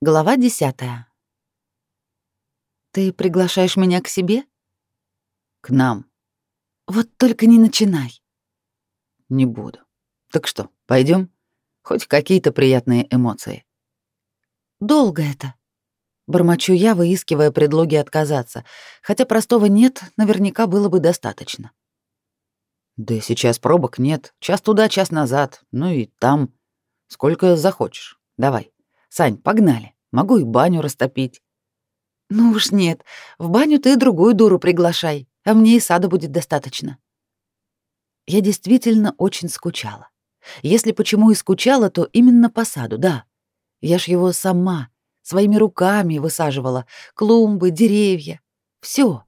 Глава десятая. «Ты приглашаешь меня к себе?» «К нам». «Вот только не начинай». «Не буду. Так что, пойдем? Хоть какие-то приятные эмоции». «Долго это». Бормочу я, выискивая предлоги отказаться, хотя простого «нет» наверняка было бы достаточно. «Да сейчас пробок нет. Час туда, час назад. Ну и там. Сколько захочешь. Давай». Сань, погнали. Могу и баню растопить. Ну уж нет. В баню ты другую дуру приглашай, а мне и сада будет достаточно. Я действительно очень скучала. Если почему и скучала, то именно по саду, да. Я ж его сама, своими руками высаживала. Клумбы, деревья. все.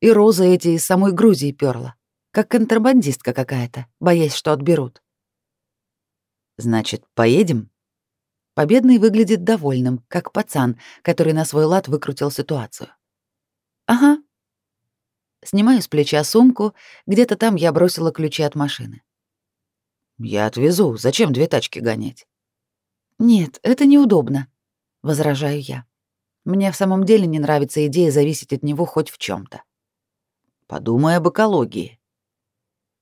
И розы эти из самой Грузии перла. Как контрабандистка какая-то, боясь, что отберут. «Значит, поедем?» Победный выглядит довольным, как пацан, который на свой лад выкрутил ситуацию. «Ага». Снимаю с плеча сумку, где-то там я бросила ключи от машины. «Я отвезу. Зачем две тачки гонять?» «Нет, это неудобно», — возражаю я. Мне в самом деле не нравится идея зависеть от него хоть в чем то «Подумай об экологии».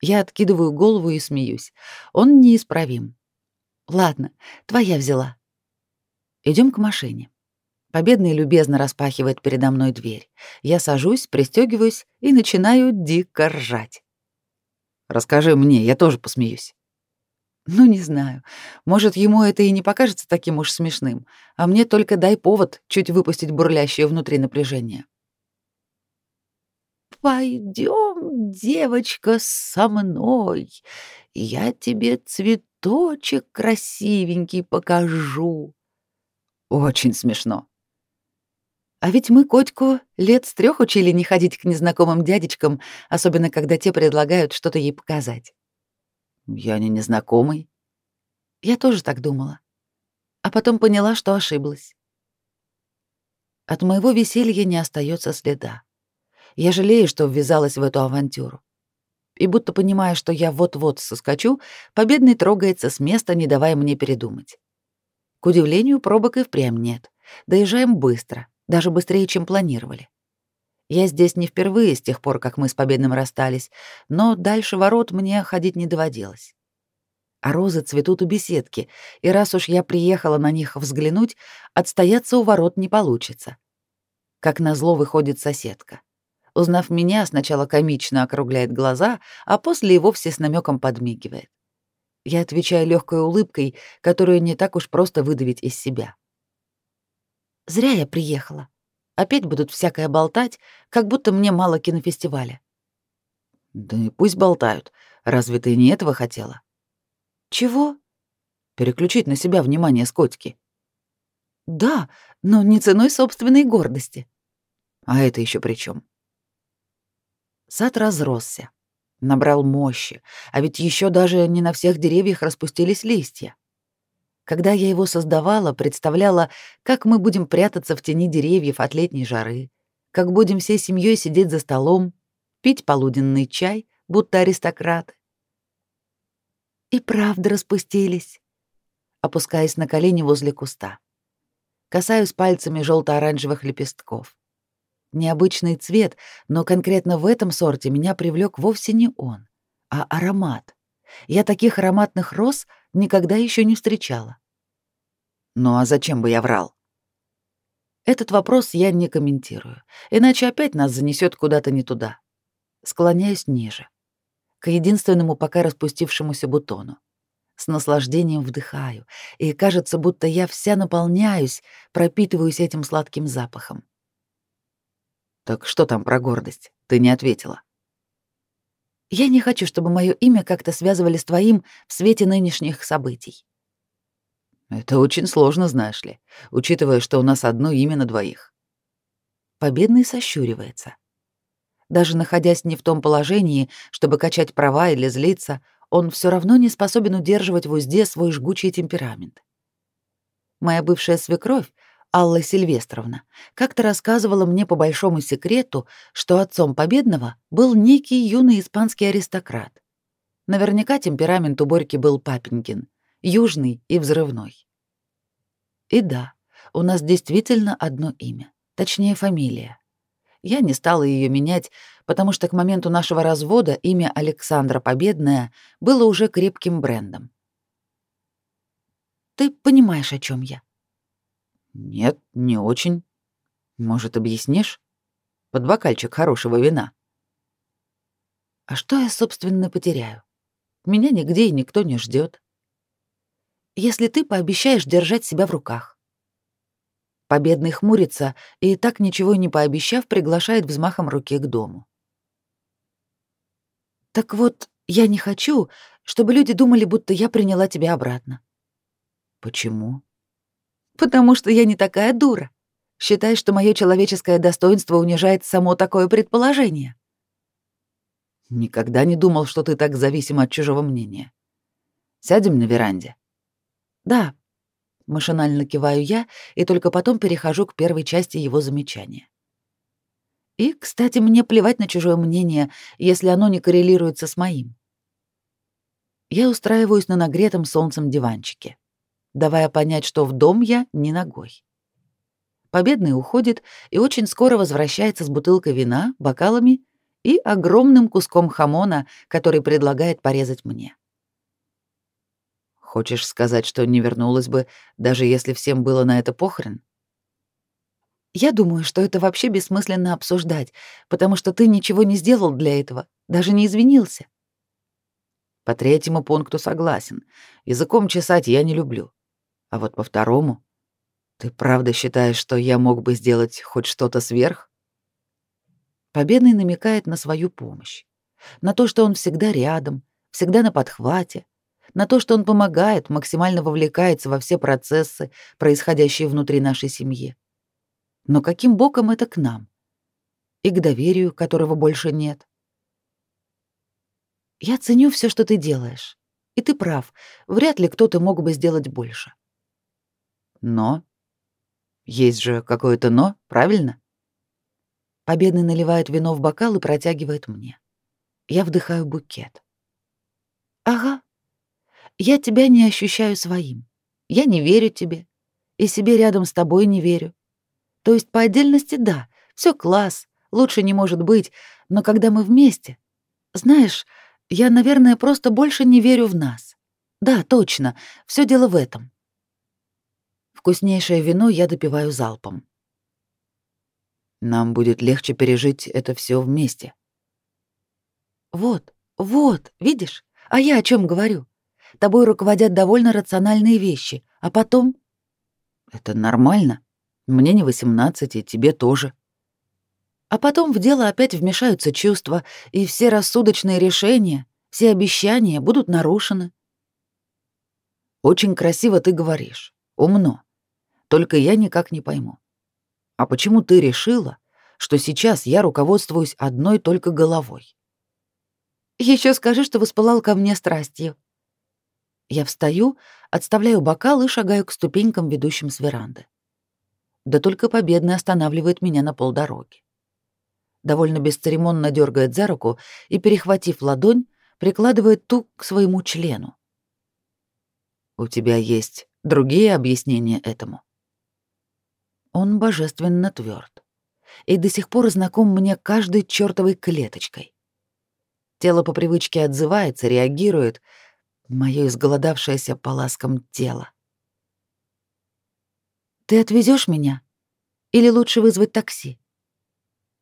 Я откидываю голову и смеюсь. Он неисправим. «Ладно, твоя взяла. Идем к машине. Победный любезно распахивает передо мной дверь. Я сажусь, пристегиваюсь и начинаю дико ржать. Расскажи мне, я тоже посмеюсь. Ну, не знаю. Может, ему это и не покажется таким уж смешным, а мне только дай повод чуть выпустить бурлящее внутри напряжение. Пойдем, девочка, со мной. Я тебе цветочек красивенький покажу. Очень смешно. А ведь мы Котьку лет с трех учили не ходить к незнакомым дядечкам, особенно когда те предлагают что-то ей показать. Я не незнакомый. Я тоже так думала. А потом поняла, что ошиблась. От моего веселья не остается следа. Я жалею, что ввязалась в эту авантюру. И будто понимая, что я вот-вот соскочу, победный трогается с места, не давая мне передумать. К удивлению, пробок и впрямь нет. Доезжаем быстро, даже быстрее, чем планировали. Я здесь не впервые с тех пор, как мы с Победным расстались, но дальше ворот мне ходить не доводилось. А розы цветут у беседки, и раз уж я приехала на них взглянуть, отстояться у ворот не получится. Как назло выходит соседка. Узнав меня, сначала комично округляет глаза, а после и вовсе с намеком подмигивает. Я отвечаю легкой улыбкой, которую не так уж просто выдавить из себя. Зря я приехала. Опять будут всякое болтать, как будто мне мало кинофестиваля. Да и пусть болтают. Разве ты не этого хотела? Чего? Переключить на себя внимание с котики. Да, но не ценой собственной гордости. А это еще при чем? Сад разросся набрал мощи, а ведь еще даже не на всех деревьях распустились листья. Когда я его создавала, представляла, как мы будем прятаться в тени деревьев от летней жары, как будем всей семьей сидеть за столом, пить полуденный чай, будто аристократы. И правда распустились. Опускаясь на колени возле куста. Касаюсь пальцами желто оранжевых лепестков. Необычный цвет, но конкретно в этом сорте меня привлек вовсе не он, а аромат. Я таких ароматных роз никогда еще не встречала. Ну а зачем бы я врал? Этот вопрос я не комментирую, иначе опять нас занесет куда-то не туда. Склоняюсь ниже, к единственному пока распустившемуся бутону. С наслаждением вдыхаю, и кажется, будто я вся наполняюсь, пропитываюсь этим сладким запахом. Так что там про гордость? Ты не ответила. Я не хочу, чтобы мое имя как-то связывали с твоим в свете нынешних событий. Это очень сложно, знаешь ли, учитывая, что у нас одно имя на двоих. Победный сощуривается. Даже находясь не в том положении, чтобы качать права или злиться, он все равно не способен удерживать в узде свой жгучий темперамент. Моя бывшая свекровь Алла Сильвестровна как-то рассказывала мне по большому секрету, что отцом Победного был некий юный испанский аристократ. Наверняка темперамент у Борьки был папенькин, южный и взрывной. И да, у нас действительно одно имя, точнее фамилия. Я не стала ее менять, потому что к моменту нашего развода имя Александра Победная было уже крепким брендом. Ты понимаешь, о чем я? Нет, не очень. Может, объяснишь? Под бокальчик хорошего вина. А что я, собственно, потеряю? Меня нигде и никто не ждет. Если ты пообещаешь держать себя в руках. Победный хмурится и, так ничего не пообещав, приглашает взмахом руки к дому. Так вот, я не хочу, чтобы люди думали, будто я приняла тебя обратно. Почему? Потому что я не такая дура. Считай, что мое человеческое достоинство унижает само такое предположение. Никогда не думал, что ты так зависим от чужого мнения. Сядем на веранде. Да. Машинально киваю я и только потом перехожу к первой части его замечания. И, кстати, мне плевать на чужое мнение, если оно не коррелируется с моим. Я устраиваюсь на нагретом солнцем диванчике, давая понять, что в дом я не ногой. Победный уходит и очень скоро возвращается с бутылкой вина, бокалами и огромным куском хамона, который предлагает порезать мне. Хочешь сказать, что не вернулась бы, даже если всем было на это похрен? Я думаю, что это вообще бессмысленно обсуждать, потому что ты ничего не сделал для этого, даже не извинился. По третьему пункту согласен. Языком чесать я не люблю. А вот по второму... Ты правда считаешь, что я мог бы сделать хоть что-то сверх? Победный намекает на свою помощь, на то, что он всегда рядом, всегда на подхвате, на то, что он помогает, максимально вовлекается во все процессы, происходящие внутри нашей семьи. Но каким боком это к нам? И к доверию, которого больше нет. Я ценю все, что ты делаешь. И ты прав, вряд ли кто-то мог бы сделать больше. Но? Есть же какое-то «но», правильно? Победный наливает вино в бокал и протягивает мне. Я вдыхаю букет. Ага. Я тебя не ощущаю своим. Я не верю тебе. И себе рядом с тобой не верю. То есть по отдельности да, все класс, лучше не может быть, но когда мы вместе... Знаешь, я, наверное, просто больше не верю в нас. Да, точно, все дело в этом. Вкуснейшее вино я допиваю залпом. Нам будет легче пережить это все вместе. Вот, вот, видишь? А я о чем говорю? Тобой руководят довольно рациональные вещи, а потом... Это нормально. Мне не 18, и тебе тоже. А потом в дело опять вмешаются чувства, и все рассудочные решения, все обещания будут нарушены. Очень красиво ты говоришь. Умно. Только я никак не пойму. А почему ты решила, что сейчас я руководствуюсь одной только головой? Еще скажи, что воспылал ко мне страстью. Я встаю, отставляю бокал и шагаю к ступенькам, ведущим с веранды. Да только победный останавливает меня на полдороги. Довольно бесцеремонно дергает за руку и, перехватив ладонь, прикладывает ту к своему члену. «У тебя есть другие объяснения этому?» Он божественно тверд и до сих пор знаком мне каждой чертовой клеточкой. Тело по привычке отзывается, реагирует, мое изголодавшееся по ласкам тело. «Ты отвезешь меня? Или лучше вызвать такси?»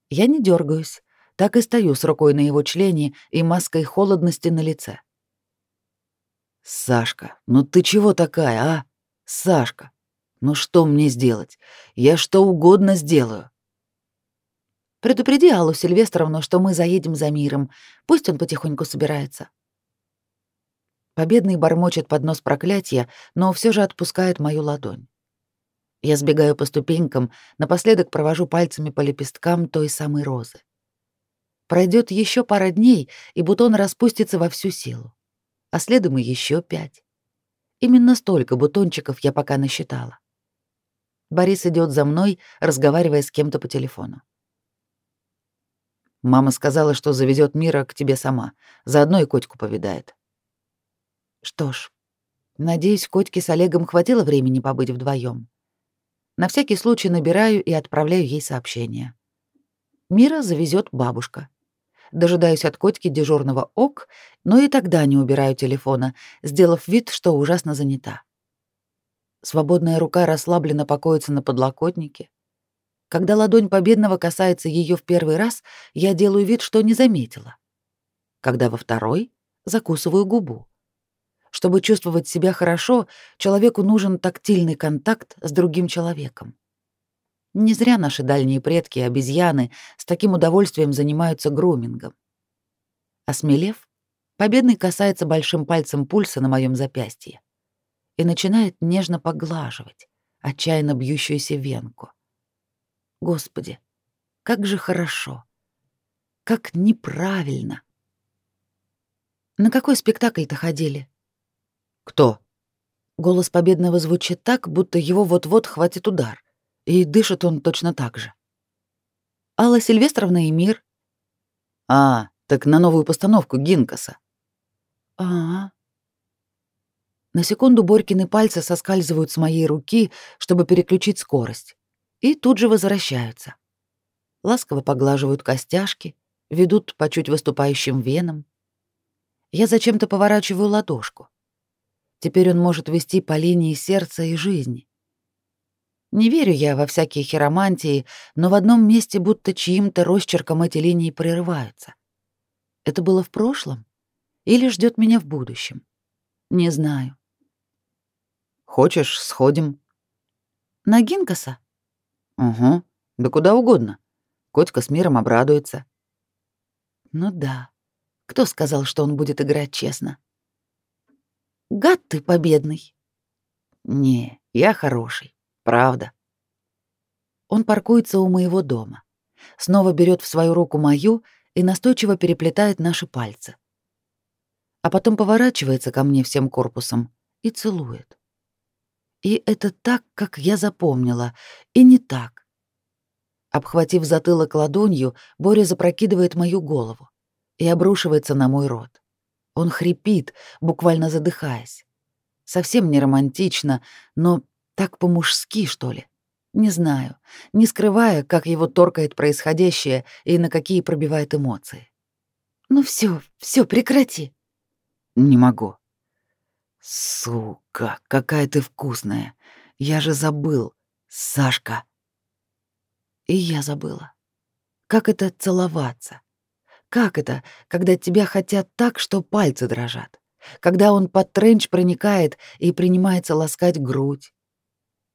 Я не дергаюсь, так и стою с рукой на его члене и маской холодности на лице. «Сашка, ну ты чего такая, а? Сашка, ну что мне сделать? Я что угодно сделаю. Предупреди Аллу Сильвестровну, что мы заедем за миром. Пусть он потихоньку собирается. Победный бормочет под нос проклятия, но все же отпускает мою ладонь. Я сбегаю по ступенькам, напоследок провожу пальцами по лепесткам той самой розы. Пройдет еще пара дней, и бутон распустится во всю силу. А следом и еще пять. Именно столько бутончиков я пока насчитала. Борис идет за мной, разговаривая с кем-то по телефону. Мама сказала, что завезет Мира к тебе сама, заодно и Котьку повидает. Что ж, надеюсь, Котьке с Олегом хватило времени побыть вдвоем. На всякий случай набираю и отправляю ей сообщение. Мира завезет бабушка. Дожидаюсь от котики дежурного ок, но и тогда не убираю телефона, сделав вид, что ужасно занята. Свободная рука расслабленно покоится на подлокотнике. Когда ладонь победного касается ее в первый раз, я делаю вид, что не заметила. Когда во второй — закусываю губу. Чтобы чувствовать себя хорошо, человеку нужен тактильный контакт с другим человеком. Не зря наши дальние предки, обезьяны, с таким удовольствием занимаются грумингом. Осмелев, победный касается большим пальцем пульса на моем запястье и начинает нежно поглаживать отчаянно бьющуюся венку. Господи, как же хорошо! Как неправильно! На какой спектакль-то ходили? Кто? Голос победного звучит так, будто его вот-вот хватит удар, и дышит он точно так же. Алла Сильвестровна и Мир. А, так на новую постановку Гинкаса. А, -а, -а. На секунду Борькины пальцы соскальзывают с моей руки, чтобы переключить скорость, и тут же возвращаются. Ласково поглаживают костяшки, ведут по чуть выступающим венам. Я зачем-то поворачиваю ладошку. Теперь он может вести по линии сердца и жизни. Не верю я во всякие хиромантии, но в одном месте будто чьим-то росчерком эти линии прерываются. Это было в прошлом или ждет меня в будущем? Не знаю. Хочешь, сходим? На Гинкаса? Угу. Да куда угодно. Котька с миром обрадуется. Ну да. Кто сказал, что он будет играть честно? Гад ты победный. Не, я хороший. Правда. Он паркуется у моего дома. Снова берет в свою руку мою и настойчиво переплетает наши пальцы. А потом поворачивается ко мне всем корпусом и целует. И это так, как я запомнила, и не так. Обхватив затылок ладонью, Боря запрокидывает мою голову и обрушивается на мой рот. Он хрипит, буквально задыхаясь. Совсем не романтично, но так по-мужски, что ли. Не знаю, не скрывая, как его торкает происходящее и на какие пробивает эмоции. «Ну все, все, прекрати!» «Не могу», Сука, какая ты вкусная. Я же забыл. Сашка. И я забыла. Как это целоваться? Как это, когда тебя хотят так, что пальцы дрожат? Когда он под тренч проникает и принимается ласкать грудь?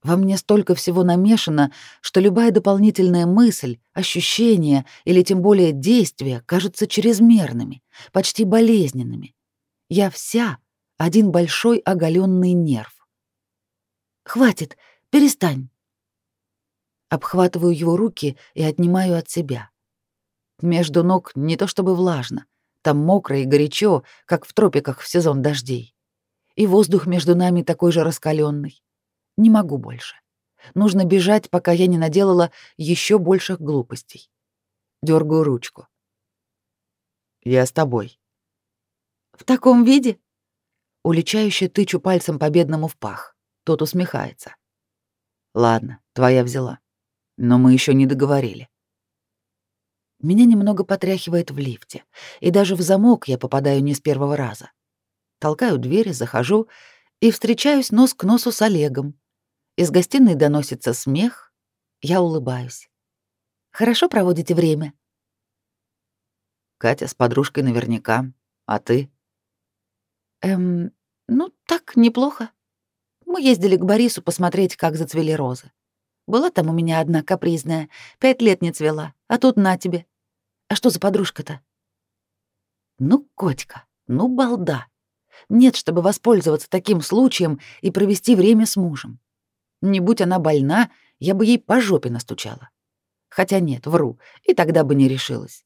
Во мне столько всего намешано, что любая дополнительная мысль, ощущение или тем более действие кажутся чрезмерными, почти болезненными. Я вся один большой оголенный нерв. «Хватит, перестань!» Обхватываю его руки и отнимаю от себя. Между ног не то чтобы влажно, там мокро и горячо, как в тропиках в сезон дождей. И воздух между нами такой же раскаленный. Не могу больше. Нужно бежать, пока я не наделала еще больших глупостей. Дергаю ручку. Я с тобой. В таком виде? Уличающе тычу пальцем победному в пах. Тот усмехается. Ладно, твоя взяла. Но мы еще не договорили. Меня немного потряхивает в лифте, и даже в замок я попадаю не с первого раза. Толкаю дверь, захожу и встречаюсь нос к носу с Олегом. Из гостиной доносится смех, я улыбаюсь. Хорошо проводите время? Катя с подружкой наверняка. А ты? Эм, ну, так, неплохо. Мы ездили к Борису посмотреть, как зацвели розы. Была там у меня одна капризная, пять лет не цвела, а тут на тебе. А что за подружка-то? Ну, котика, ну, балда. Нет, чтобы воспользоваться таким случаем и провести время с мужем. Не будь она больна, я бы ей по жопе настучала. Хотя нет, вру, и тогда бы не решилась.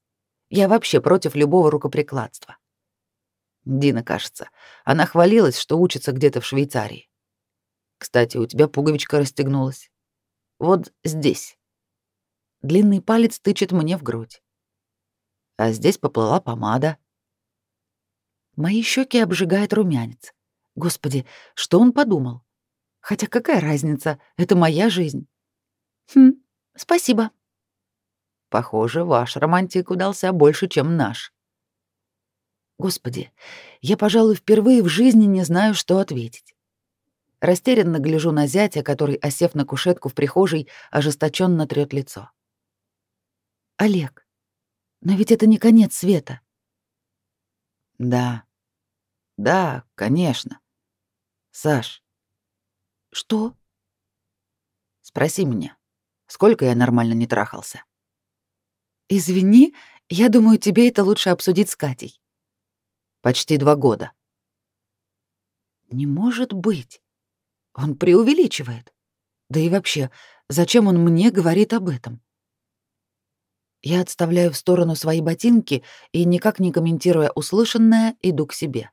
Я вообще против любого рукоприкладства. Дина, кажется. Она хвалилась, что учится где-то в Швейцарии. Кстати, у тебя пуговичка расстегнулась. Вот здесь. Длинный палец тычет мне в грудь. А здесь поплыла помада. Мои щеки обжигает румянец. Господи, что он подумал? Хотя какая разница, это моя жизнь. Хм, спасибо. Похоже, ваш романтик удался больше, чем наш. Господи, я, пожалуй, впервые в жизни не знаю, что ответить. Растерянно гляжу на зятя, который, осев на кушетку в прихожей, ожесточенно трёт лицо. Олег, но ведь это не конец света. Да. Да, конечно. Саш. Что? Спроси меня, сколько я нормально не трахался? Извини, я думаю, тебе это лучше обсудить с Катей. Почти два года. Не может быть. Он преувеличивает. Да и вообще, зачем он мне говорит об этом? Я отставляю в сторону свои ботинки и, никак не комментируя услышанное, иду к себе.